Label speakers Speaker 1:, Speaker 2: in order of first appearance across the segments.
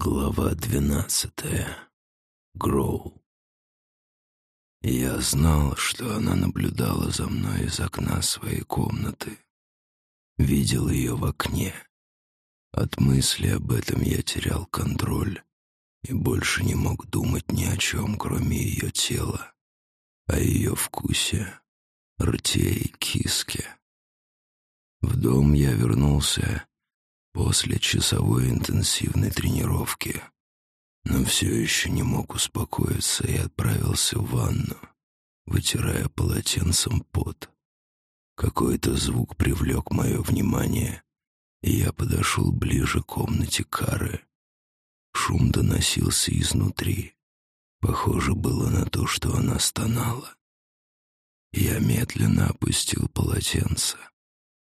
Speaker 1: Глава двенадцатая. Гроу. Я знал, что она наблюдала за мной из окна своей комнаты. Видел ее в окне. От мысли об этом я терял контроль и больше не мог думать ни о чем, кроме ее тела, о ее вкусе, рте и киске. В дом я вернулся после часовой интенсивной тренировки, но все еще не мог успокоиться и отправился в ванну, вытирая полотенцем пот. Какой-то звук привлек мое внимание, и я подошел ближе к комнате Кары. Шум доносился изнутри. Похоже было на то, что она стонала. Я медленно опустил полотенце.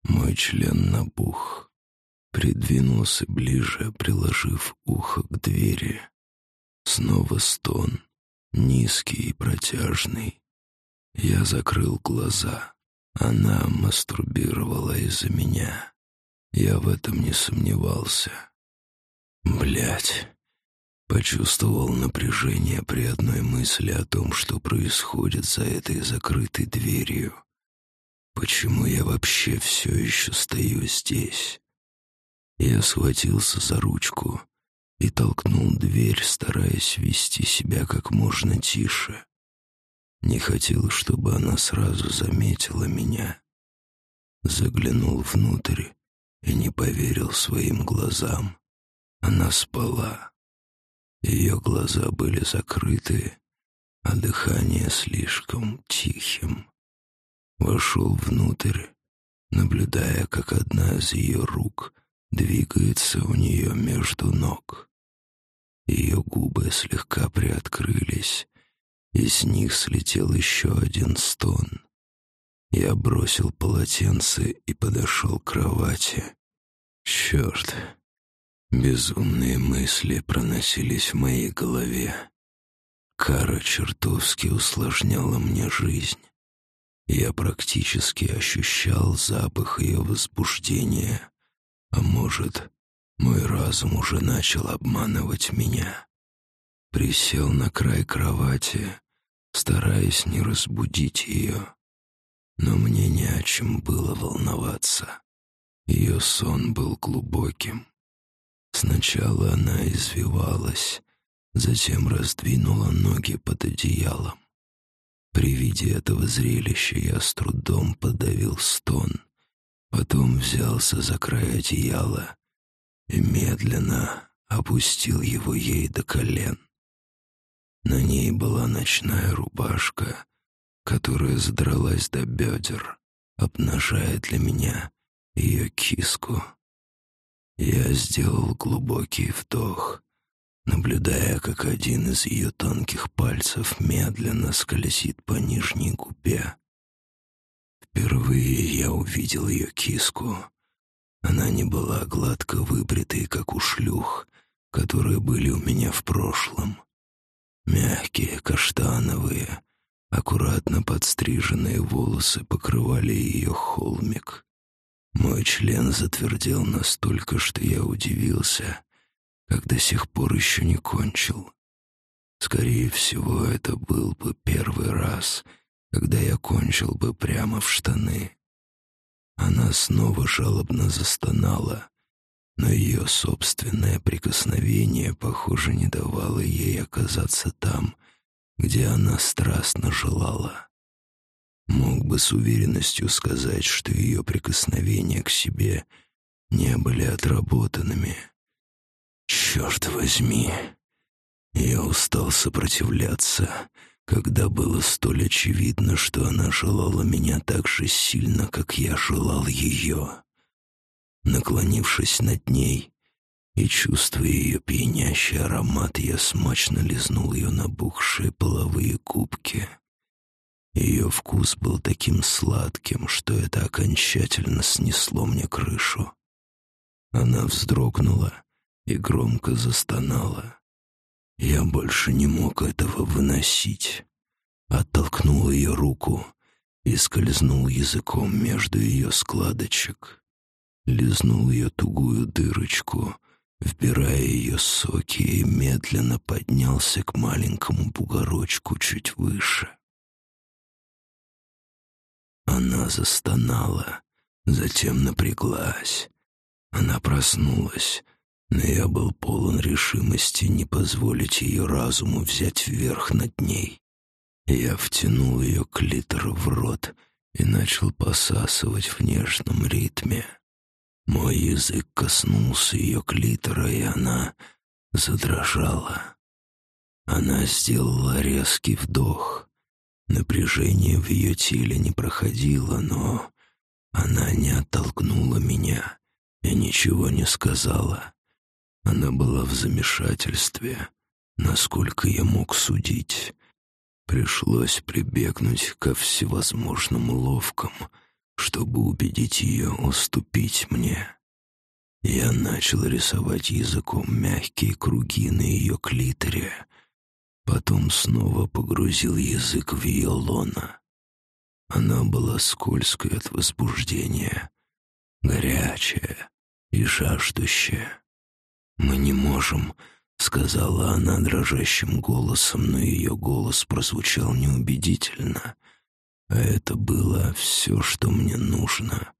Speaker 1: Мой член набух придвинулся ближе, приложив ухо к двери. Снова стон, низкий и протяжный. Я закрыл глаза. Она мастурбировала из-за меня. Я в этом не сомневался. Блять. Почувствовал напряжение при одной мысли о том, что происходит за этой закрытой дверью. Почему я вообще все еще стою здесь? Я схватился за ручку и толкнул дверь, стараясь вести себя как можно тише. Не хотел, чтобы она сразу заметила меня. Заглянул внутрь и не поверил своим глазам. Она спала. Ее глаза были закрыты, а дыхание слишком тихим. Вошел внутрь, наблюдая, как одна из ее рук двигается у нее между ног. Ее губы слегка приоткрылись, и с них слетел еще один стон. Я бросил полотенце и подошел к кровати. Черт! Безумные мысли проносились в моей голове. Кара чертовски усложняла мне жизнь. Я практически ощущал запах ее возбуждения, а может, мой разум уже начал обманывать меня. Присел на край кровати, стараясь не разбудить ее. Но мне не о чем было волноваться. Ее сон был глубоким. Сначала она извивалась, затем раздвинула ноги под одеялом. При виде этого зрелища я с трудом подавил стон — Потом взялся за край одеяла и медленно опустил его ей до колен. На ней была ночная рубашка, которая задралась до бедер, обнажая для меня ее киску. Я сделал глубокий вдох, наблюдая, как один из ее тонких пальцев медленно скользит по нижней губе, Впервые я увидел ее киску. Она не была гладко выбритой, как у шлюх, которые были у меня в прошлом. Мягкие, каштановые, аккуратно подстриженные волосы покрывали ее холмик. Мой член затвердел настолько, что я удивился, как до сих пор еще не кончил. Скорее всего, это был бы первый раз — когда я кончил бы прямо в штаны. Она снова жалобно застонала, но ее собственное прикосновение, похоже, не давало ей оказаться там, где она страстно желала. Мог бы с уверенностью сказать, что ее прикосновения к себе не были отработанными. Черт возьми, я устал сопротивляться, когда было столь очевидно, что она желала меня так же сильно, как я желал ее. Наклонившись над ней и чувствуя ее пьянящий аромат, я смачно лизнул ее набухшие половые кубки. Ее вкус был таким сладким, что это окончательно снесло мне крышу. Она вздрогнула и громко застонала. Я больше не мог этого выносить. Оттолкнул ее руку и скользнул языком между ее складочек. Лизнул ее тугую дырочку, вбирая ее соки, и медленно поднялся к маленькому бугорочку чуть выше. Она застонала, затем напряглась. Она проснулась, но я был полон решимости не позволить ее разуму взять вверх над ней. Я втянул ее клитор в рот и начал посасывать в нежном ритме. Мой язык коснулся ее клитора, и она задрожала. Она сделала резкий вдох. Напряжение в ее теле не проходило, но она не оттолкнула меня и ничего не сказала. Она была в замешательстве, насколько я мог судить. Пришлось прибегнуть ко всевозможным ловкам, чтобы убедить ее уступить мне. Я начал рисовать языком мягкие круги на ее клиторе, потом снова погрузил язык в ее лоно. Она была скользкой от возбуждения, горячая и жаждущая. «Мы не можем», — сказала она дрожащим голосом, но ее голос прозвучал неубедительно. А это было все, что мне нужно.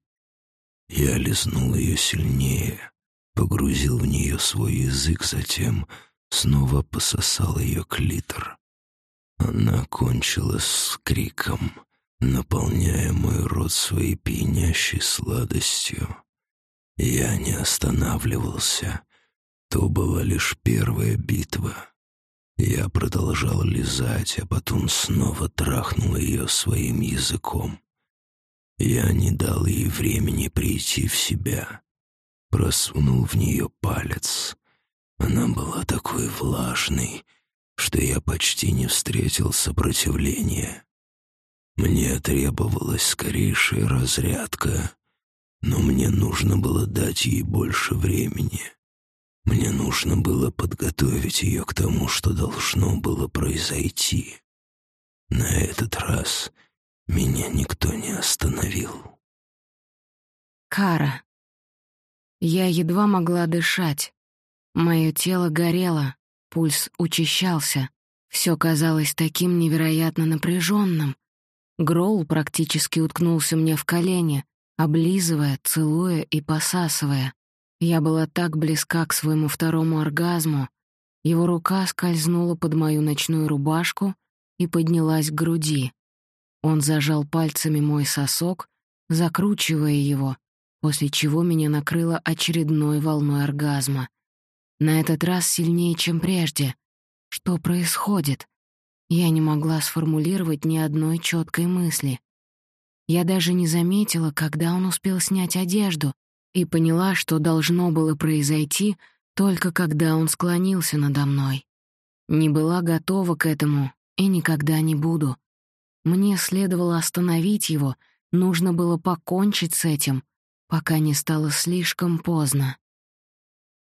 Speaker 1: Я лизнул ее сильнее, погрузил в нее свой язык, затем снова пососал ее клитор. Она кончила с криком, наполняя мой рот своей пьянящей сладостью. Я не останавливался, то была лишь первая битва. Я продолжал лизать, а потом снова трахнул ее своим языком. Я не дал ей времени прийти в себя. Просунул в нее палец. Она была такой влажной, что я почти не встретил сопротивления. Мне требовалась скорейшая разрядка, но мне нужно было дать ей больше времени. Мне нужно было подготовить ее к тому, что должно было произойти. На этот раз меня никто не остановил.
Speaker 2: Кара. Я едва могла дышать. Мое тело горело, пульс учащался. Все казалось таким невероятно напряженным. Гроул практически уткнулся мне в колени, облизывая, целуя и посасывая. Я была так близка к своему второму оргазму. Его рука скользнула под мою ночную рубашку и поднялась к груди. Он зажал пальцами мой сосок, закручивая его, после чего меня накрыло очередной волной оргазма. На этот раз сильнее, чем прежде. Что происходит? Я не могла сформулировать ни одной четкой мысли. Я даже не заметила, когда он успел снять одежду, и поняла, что должно было произойти только когда он склонился надо мной. Не была готова к этому и никогда не буду. Мне следовало остановить его, нужно было покончить с этим, пока не стало слишком поздно.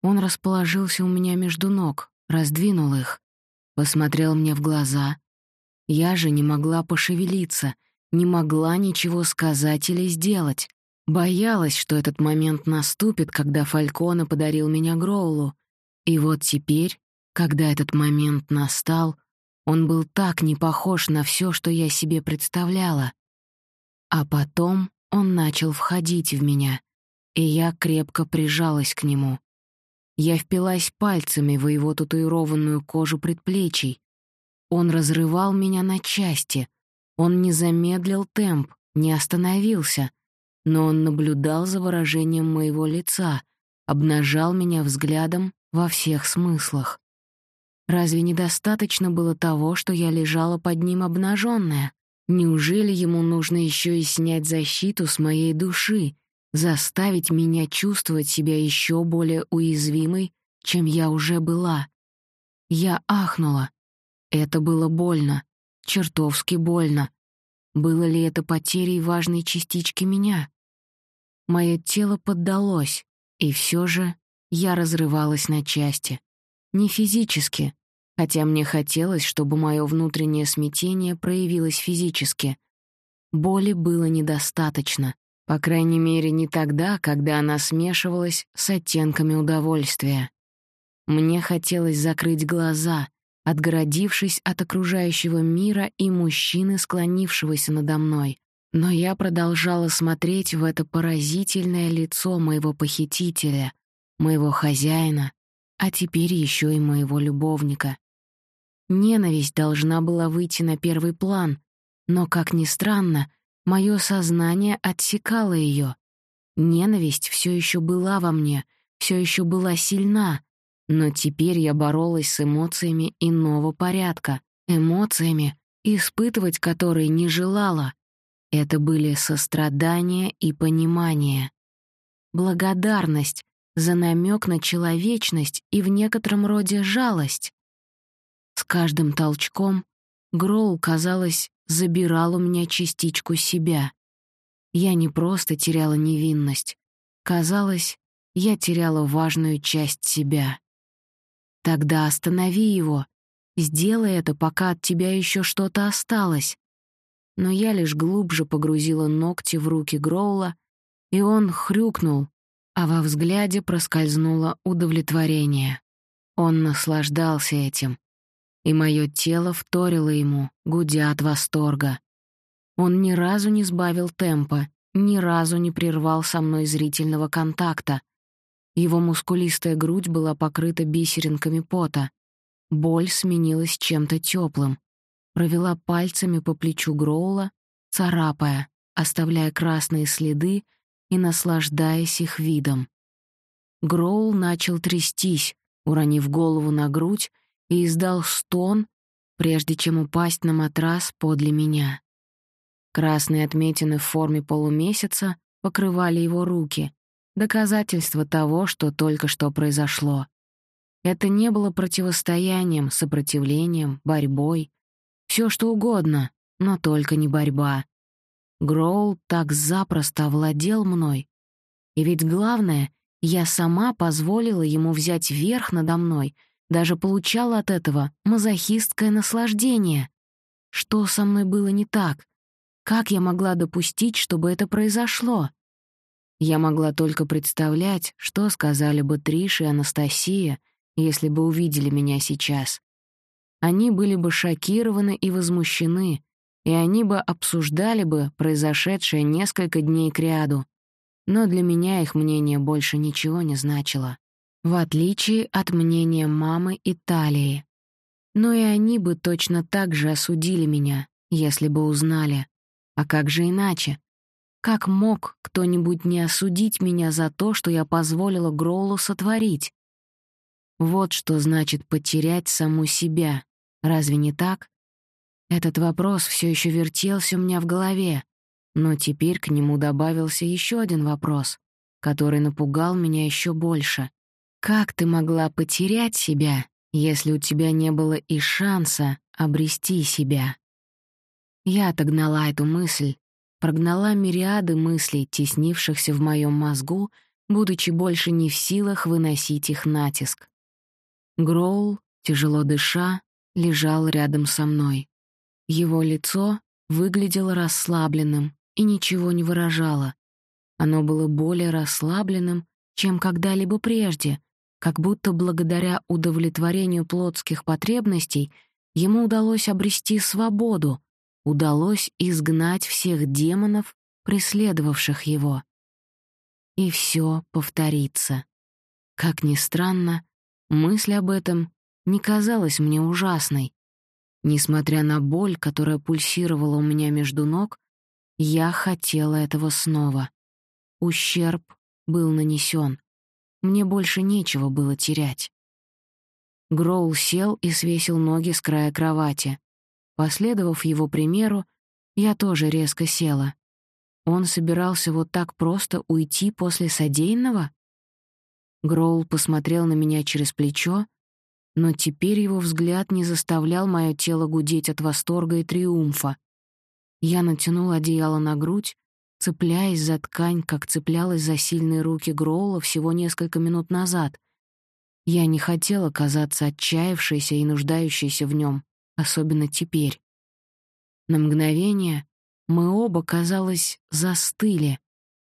Speaker 2: Он расположился у меня между ног, раздвинул их, посмотрел мне в глаза. Я же не могла пошевелиться, не могла ничего сказать или сделать. Боялась, что этот момент наступит, когда Фалькона подарил меня Гроулу. И вот теперь, когда этот момент настал, он был так не похож на все, что я себе представляла. А потом он начал входить в меня, и я крепко прижалась к нему. Я впилась пальцами в его татуированную кожу предплечий. Он разрывал меня на части. Он не замедлил темп, не остановился — но он наблюдал за выражением моего лица, обнажал меня взглядом во всех смыслах. Разве недостаточно было того, что я лежала под ним обнаженная? Неужели ему нужно еще и снять защиту с моей души, заставить меня чувствовать себя еще более уязвимой, чем я уже была? Я ахнула. Это было больно, чертовски больно. Было ли это потерей важной частички меня? Мое тело поддалось, и все же я разрывалась на части. Не физически, хотя мне хотелось, чтобы мое внутреннее смятение проявилось физически. Боли было недостаточно, по крайней мере, не тогда, когда она смешивалась с оттенками удовольствия. Мне хотелось закрыть глаза, отгородившись от окружающего мира и мужчины, склонившегося надо мной. Но я продолжала смотреть в это поразительное лицо моего похитителя, моего хозяина, а теперь еще и моего любовника. Ненависть должна была выйти на первый план, но, как ни странно, мое сознание отсекало ее. Ненависть все еще была во мне, все еще была сильна, но теперь я боролась с эмоциями иного порядка, эмоциями, испытывать которые не желала. Это были сострадание и понимание. Благодарность за намек на человечность и в некотором роде жалость. С каждым толчком Гроул, казалось, забирал у меня частичку себя. Я не просто теряла невинность. Казалось, я теряла важную часть себя. Тогда останови его. Сделай это, пока от тебя еще что-то осталось. Но я лишь глубже погрузила ногти в руки Гроула, и он хрюкнул, а во взгляде проскользнуло удовлетворение. Он наслаждался этим, и мое тело вторило ему, гудя от восторга. Он ни разу не сбавил темпа, ни разу не прервал со мной зрительного контакта, его мускулистая грудь была покрыта бисеринками пота. Боль сменилась чем-то теплым. Провела пальцами по плечу Гроула, царапая, оставляя красные следы и наслаждаясь их видом. Гроул начал трястись, уронив голову на грудь, и издал стон, прежде чем упасть на матрас подле меня. Красные отметины в форме полумесяца покрывали его руки, Доказательство того, что только что произошло. Это не было противостоянием, сопротивлением, борьбой. Все что угодно, но только не борьба. Гроул так запросто овладел мной. И ведь главное, я сама позволила ему взять верх надо мной, даже получала от этого мазохистское наслаждение. Что со мной было не так? Как я могла допустить, чтобы это произошло? Я могла только представлять, что сказали бы Триш и Анастасия, если бы увидели меня сейчас. Они были бы шокированы и возмущены, и они бы обсуждали бы произошедшее несколько дней кряду. Но для меня их мнение больше ничего не значило, в отличие от мнения мамы и Талии. Но и они бы точно так же осудили меня, если бы узнали. А как же иначе? Как мог кто-нибудь не осудить меня за то, что я позволила Гроулу сотворить? Вот что значит потерять саму себя. Разве не так? Этот вопрос все еще вертелся у меня в голове, но теперь к нему добавился еще один вопрос, который напугал меня еще больше. Как ты могла потерять себя, если у тебя не было и шанса обрести себя? Я отогнала эту мысль, прогнала мириады мыслей, теснившихся в моем мозгу, будучи больше не в силах выносить их натиск. Гроул, тяжело дыша, лежал рядом со мной. Его лицо выглядело расслабленным и ничего не выражало. Оно было более расслабленным, чем когда-либо прежде, как будто благодаря удовлетворению плотских потребностей ему удалось обрести свободу, удалось изгнать всех демонов, преследовавших его. И все повторится. Как ни странно, мысль об этом не казалась мне ужасной. Несмотря на боль, которая пульсировала у меня между ног, я хотела этого снова. Ущерб был нанесен. Мне больше нечего было терять. Гроул сел и свесил ноги с края кровати. Последовав его примеру, я тоже резко села. Он собирался вот так просто уйти после содеянного? Гроул посмотрел на меня через плечо, но теперь его взгляд не заставлял мое тело гудеть от восторга и триумфа. Я натянула одеяло на грудь, цепляясь за ткань, как цеплялась за сильные руки Гроула всего несколько минут назад. Я не хотела казаться отчаявшейся и нуждающейся в нем особенно теперь. На мгновение мы оба, казалось, застыли,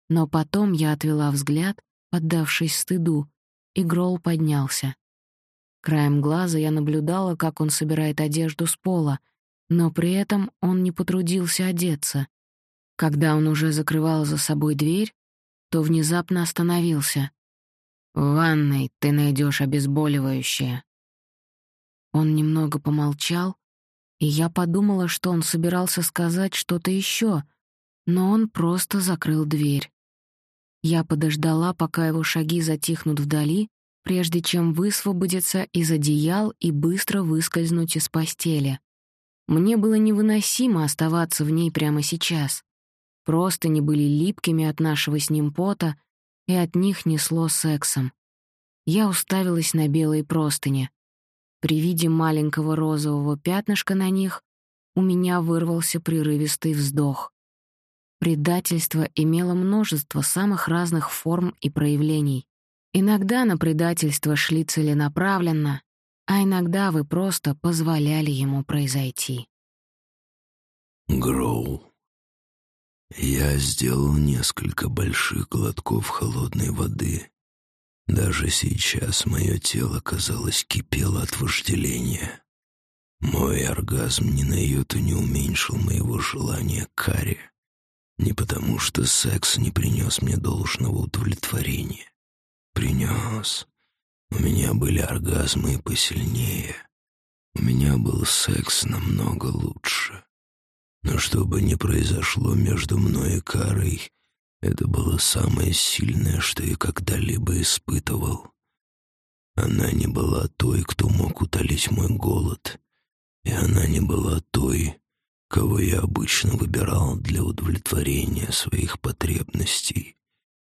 Speaker 2: но потом я отвела взгляд, поддавшись стыду, и Гроул поднялся. Краем глаза я наблюдала, как он собирает одежду с пола, но при этом он не потрудился одеться. Когда он уже закрывал за собой дверь, то внезапно остановился. «В ванной ты найдешь обезболивающее». Он немного помолчал, и я подумала, что он собирался сказать что-то еще, но он просто закрыл дверь. Я подождала, пока его шаги затихнут вдали, прежде чем высвободиться из одеял и быстро выскользнуть из постели. Мне было невыносимо оставаться в ней прямо сейчас. Просто не были липкими от нашего с ним пота, и от них несло сексом. Я уставилась на белые простыни. При виде маленького розового пятнышка на них у меня вырвался прерывистый вздох. Предательство имело множество самых разных форм и проявлений. Иногда на предательство шли целенаправленно, а иногда вы просто позволяли ему произойти.
Speaker 1: Гроу. Я сделал несколько больших глотков холодной воды. Даже сейчас мое тело, казалось, кипело от вожделения. Мой оргазм ни на йоту не уменьшил моего желания к каре. Не потому, что секс не принес мне должного удовлетворения. Принес. У меня были оргазмы посильнее. У меня был секс намного лучше. Но что бы ни произошло между мной и Карой, это было самое сильное, что я когда-либо испытывал. Она не была той, кто мог утолить мой голод, и она не была той, кого я обычно выбирал для удовлетворения своих потребностей.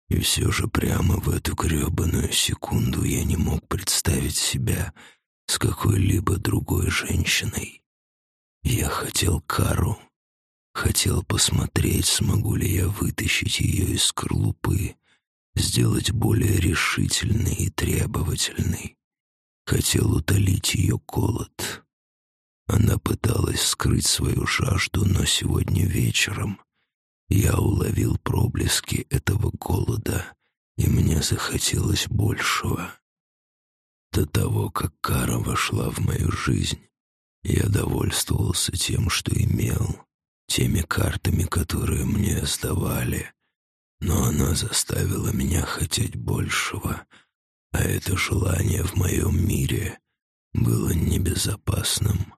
Speaker 1: И все же прямо в эту гребаную секунду я не мог представить себя с какой-либо другой женщиной. Я хотел Кару, хотел посмотреть, смогу ли я вытащить ее из скорлупы, сделать более решительной и требовательной. Хотел утолить ее голод, она пыталась скрыть свою жажду, но сегодня вечером я уловил проблески этого голода, и мне захотелось большего. До того, как Кара вошла в мою жизнь, я довольствовался тем, что имел, теми картами, которые мне сдавали, но она заставила меня хотеть большего, а это желание в моем мире было небезопасным.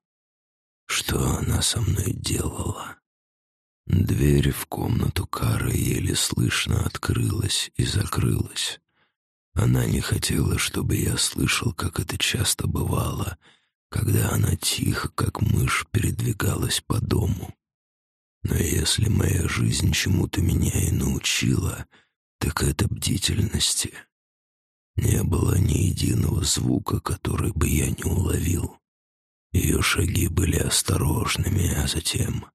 Speaker 1: Что она со мной делала? Дверь в комнату Кары еле слышно открылась и закрылась. Она не хотела, чтобы я слышал, как это часто бывало, когда она тихо, как мышь, передвигалась по дому. Но если моя жизнь чему-то меня и научила, так это бдительности. Не было ни единого звука, который бы я не уловил. Ее шаги были осторожными, а затем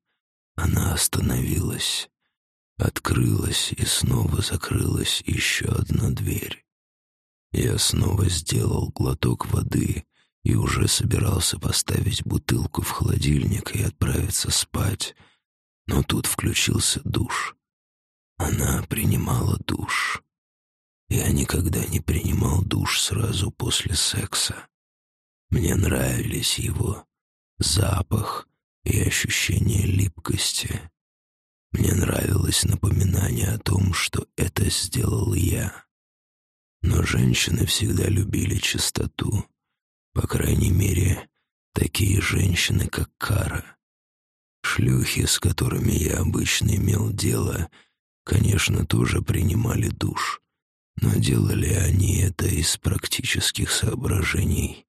Speaker 1: она остановилась, открылась и снова закрылась еще одна дверь. Я снова сделал глоток воды и уже собирался поставить бутылку в холодильник и отправиться спать, но тут включился душ. Она принимала душ. Я никогда не принимал душ сразу после секса. Мне нравились его запах и ощущение липкости. Мне нравилось напоминание о том, что это сделал я. Но женщины всегда любили чистоту. По крайней мере, такие женщины, как Кара. Шлюхи, с которыми я обычно имел дело, конечно, тоже принимали душ, но делали они это из практических соображений.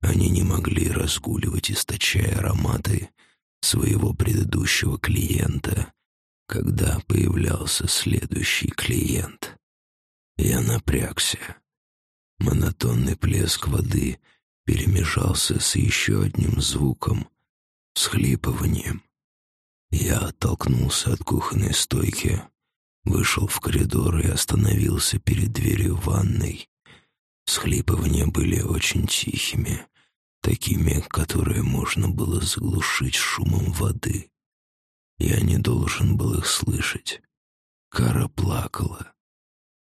Speaker 1: Они не могли разгуливать, источая ароматы своего предыдущего клиента, когда появлялся следующий клиент. Я напрягся. Монотонный плеск воды перемежался с еще одним звуком — схлипыванием. Я оттолкнулся от кухонной стойки, вышел в коридор и остановился перед дверью ванной. Схлипывания были очень тихими, такими, которые можно было заглушить шумом воды. Я не должен был их слышать. Кара плакала.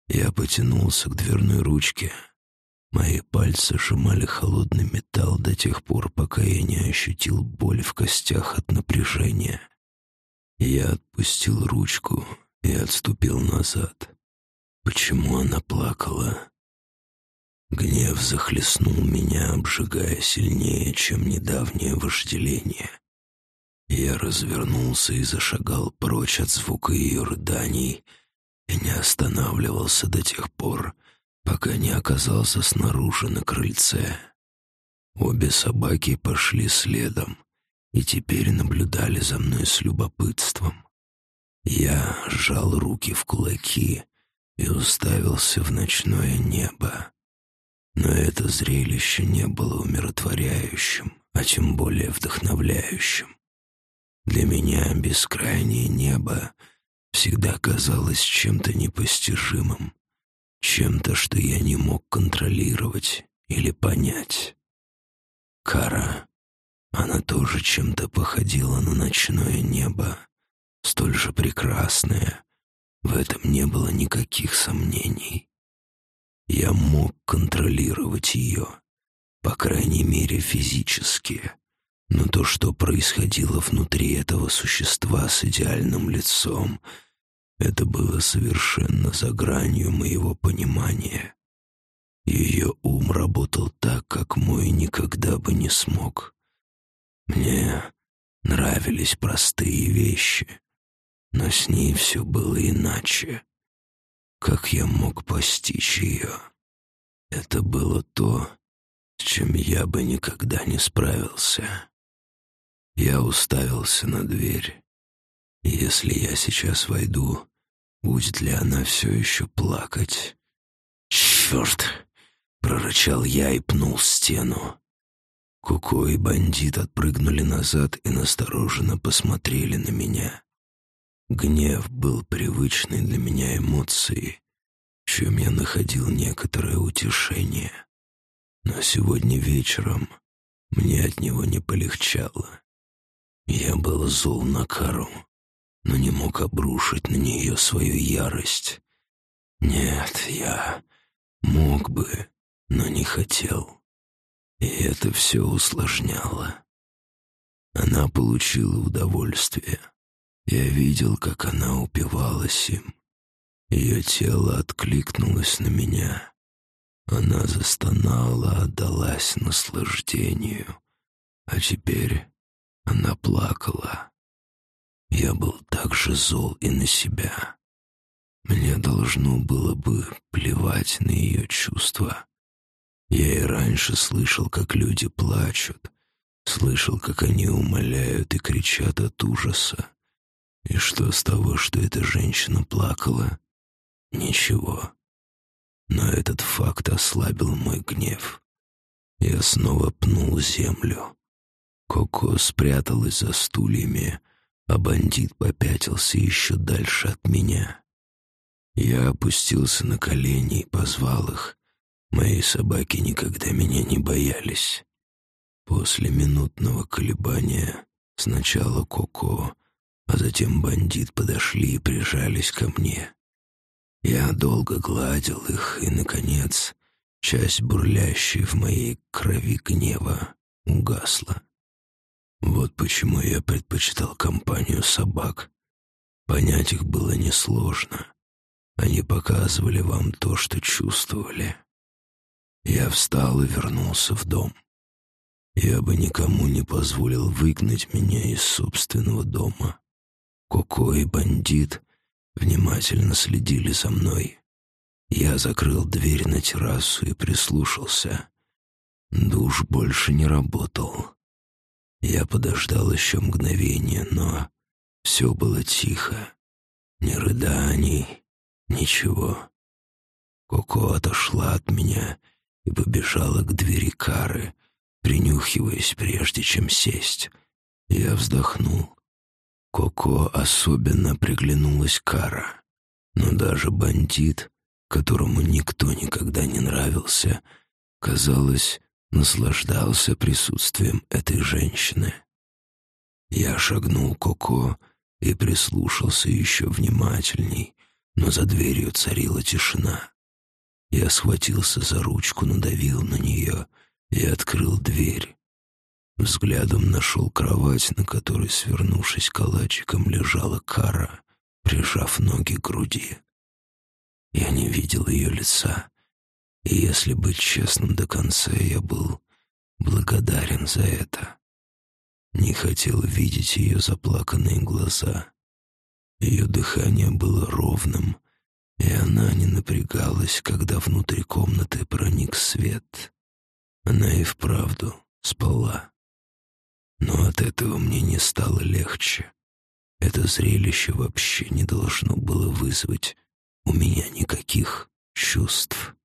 Speaker 1: Я потянулся к дверной ручке. Мои пальцы сжимали холодный металл до тех пор, пока я не ощутил боль в костях от напряжения. Я отпустил ручку и отступил назад. Почему она плакала? Гнев захлестнул меня, обжигая сильнее, чем недавнее вожделение. Я развернулся и зашагал прочь от звука ее рыданий и не останавливался до тех пор, пока не оказался снаружи на крыльце. Обе собаки пошли следом и теперь наблюдали за мной с любопытством. Я сжал руки в кулаки и уставился в ночное небо. Но это зрелище не было умиротворяющим, а тем более вдохновляющим. Для меня бескрайнее небо всегда казалось чем-то непостижимым, чем-то, что я не мог контролировать или понять. Кара, она тоже чем-то походила на ночное небо, столь же прекрасное. В этом не было никаких сомнений. Я мог контролировать ее, по крайней мере физически, но то, что происходило внутри этого существа с идеальным лицом, это было совершенно за гранью моего понимания. Ее ум работал так, как мой никогда бы не смог. Мне нравились простые вещи, но с ней все было иначе. Как я мог постичь ее? Это было то, с чем я бы никогда не справился. Я уставился на дверь. Если я сейчас войду, будет ли она все еще плакать? «Черт!» — прорычал я и пнул стену. Куко и бандит отпрыгнули назад и настороженно посмотрели на меня. Гнев был привычной для меня эмоцией, в чем я находил некоторое утешение. Но сегодня вечером мне от него не полегчало. Я был зол на Кару, но не мог обрушить на нее свою ярость. Нет, я мог бы, но не хотел. И это все усложняло. Она получила удовольствие. Я видел, как она упивалась им. Ее тело откликнулось на меня. Она застонала, отдалась наслаждению. А теперь она плакала. Я был так же зол и на себя. Мне должно было бы плевать на ее чувства. Я и раньше слышал, как люди плачут, слышал, как они умоляют и кричат от ужаса. И что с того, что эта женщина плакала? Ничего. Но этот факт ослабил мой гнев. Я снова пнул землю. Коко спряталась за стульями, а бандит попятился еще дальше от меня. Я опустился на колени и позвал их. Мои собаки никогда меня не боялись. После минутного колебания сначала Коко, а затем бандит подошли и прижались ко мне. Я долго гладил их, и, наконец, часть бурлящей в моей крови гнева угасла. Вот почему я предпочитал компанию собак. Понять их было несложно. Они показывали вам то, что чувствовали. Я встал и вернулся в дом. Я бы никому не позволил выгнать меня из собственного дома. Коко и бандит внимательно следили за мной. Я закрыл дверь на террасу и прислушался. Душ больше не работал. Я подождал еще мгновение, но все было тихо. Ни рыданий, ничего. Коко отошла от меня и побежала к двери кары, принюхиваясь, прежде чем сесть. Я вздохнул. Коко особенно приглянулась кара, но даже бандит, которому никто никогда не нравился, казалось, наслаждался присутствием этой женщины. Я шагнул Коко и прислушался еще внимательней, но за дверью царила тишина. Я схватился за ручку, надавил на нее и открыл дверь. Взглядом нашел кровать, на которой, свернувшись калачиком, лежала Кара, прижав ноги к груди. Я не видел ее лица, и, если быть честным до конца, я был благодарен за это. Не хотел видеть ее заплаканные глаза. Ее дыхание было ровным, и она не напрягалась, когда внутрь комнаты проник свет. Она и вправду спала. Но от этого мне не стало легче. Это зрелище вообще не должно было вызвать у меня никаких чувств.